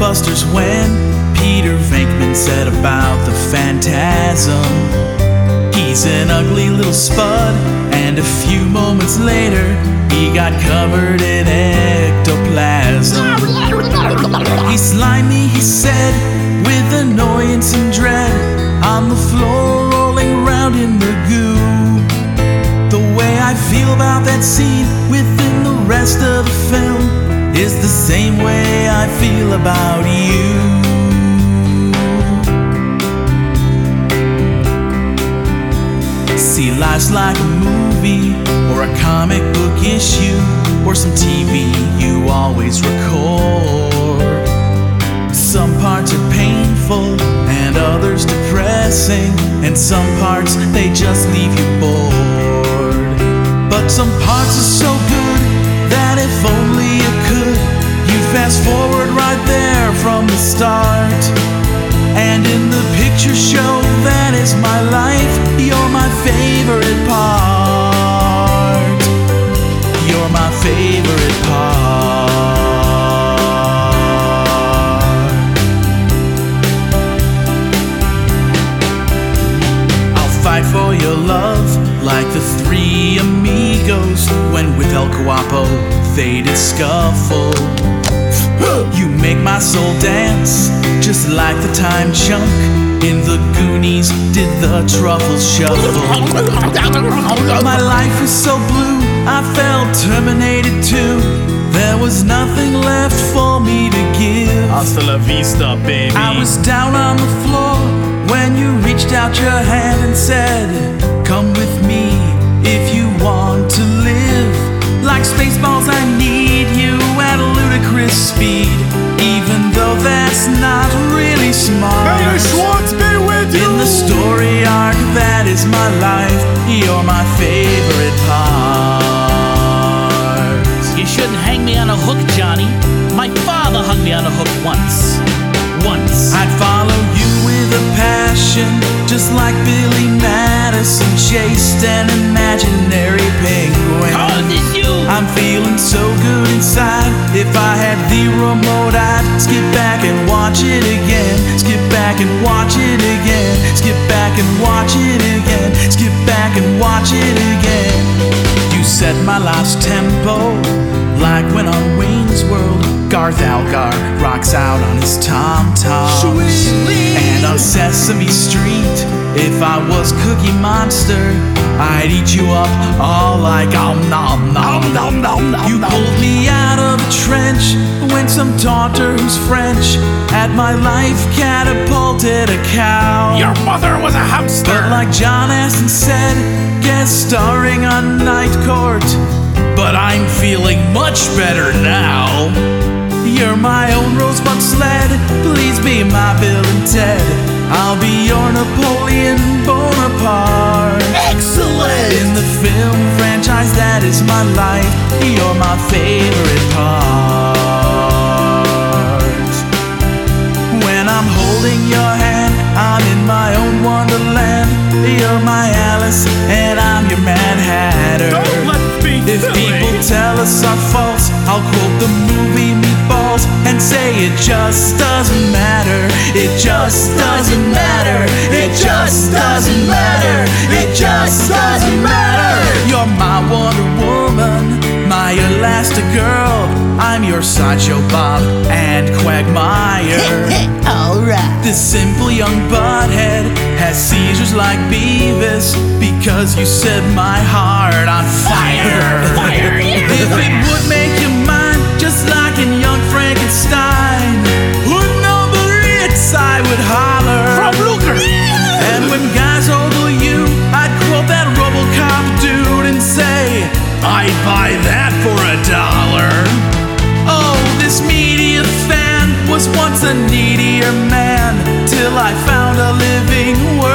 wonders when Peter Venkman said about the phantasm. He's an ugly little spud, and a few moments later, he got covered in ectoplasm. He's slimy, he said, with annoyance and dread, on the floor rolling around in the goo. The way I feel about that scene within the rest of the film is the same way I feel about you. See, life's like a movie or a comic book issue or some TV you always record. Some parts are painful and others depressing, and some parts they just leave you bored. But some parts are so And in the picture show that is my life, you're my favorite part. You're my favorite part. I'll fight for your love like the three amigos when with El Guapo they did scuffle. You make my soul dance just like the time chunk in the Goonies did the truffles shuffle. My life was so blue, I felt terminated too. There was nothing left for me to give. Hasta la vista, baby. I was down on the floor when you reached out your hand and said, Come with me if you want to live. Like Spaceballs, I need you at a ludicrous speed. Even though that's not really smart. May your Schwartz be with you. In the story arc that is my life, you're my favorite part. You shouldn't hang me on a hook, Johnny. My father hung me on a hook once. Once. I'd follow you with a passion, just like Billy Madison chased an imaginary penguin. Oh, had the remote, I'd skip back and watch it again. Skip back and watch it again. Skip back and watch it again. Skip back and watch it again. You set my life's tempo, like when on Wayne's World, Garth Algar rocks out on his tom tom. And on Sesame Street, if I was Cookie Monster, I'd eat you up all like om nom nom nom nom nom. You pulled me out trench when some taunter who's French at my life catapulted a cow. Your mother was a hamster. But like John Astin said, guest starring on Night Court. But I'm feeling much better now. You're my own rosebud sled. Please be my Bill and Ted. I'll be your Napoleon Bonaparte. Excellent! In the film franchise that is my life, you're my favorite part. When I'm holding your hand, I'm in my own wonderland. You're my Alice, and I'm your Mad Hatter. Don't let me If people tell us are false, I'll quote the movie Meatballs and say it just doesn't matter. It just doesn't matter. It just doesn't matter. Girl. I'm your Sideshow Bob and Quagmire. Alright. This simple young butthead has seizures like Beavis because you set my heart on fire. till I found a living way.